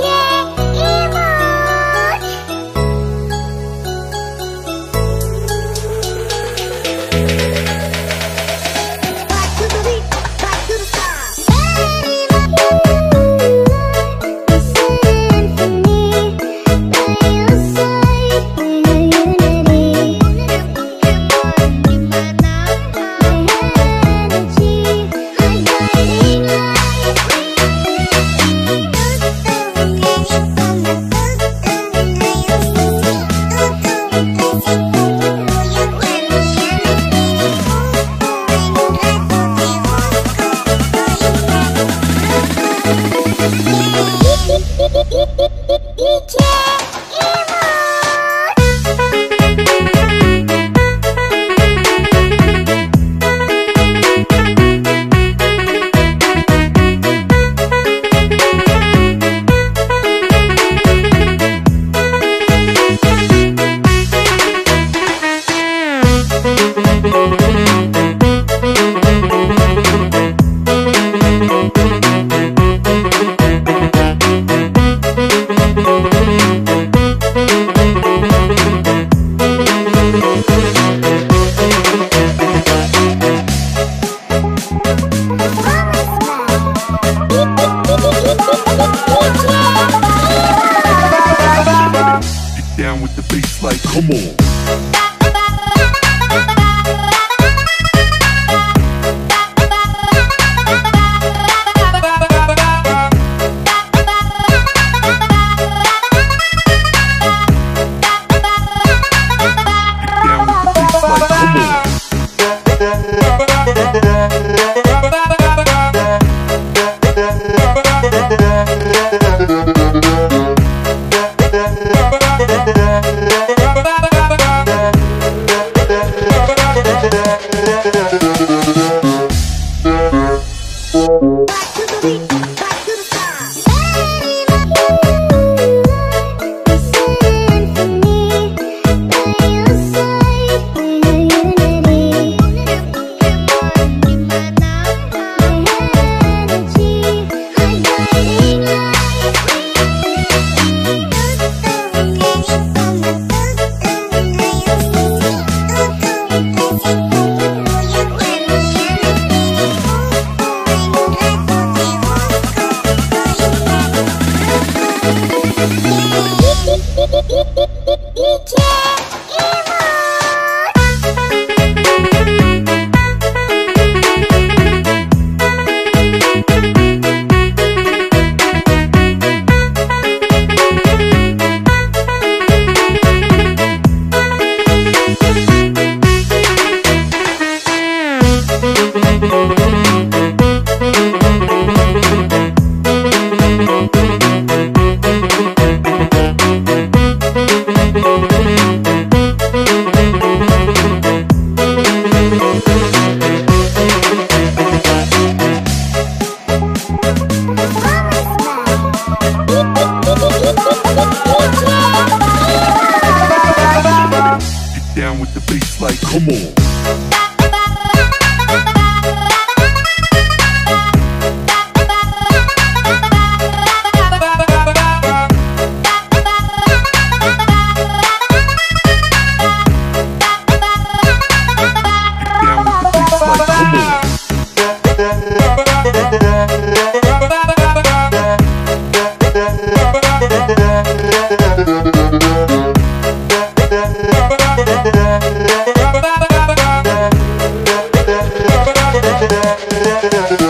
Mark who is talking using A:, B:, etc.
A: Yeah. Down with the bass like, come on. come on with the bass like, come on.
B: Thank you.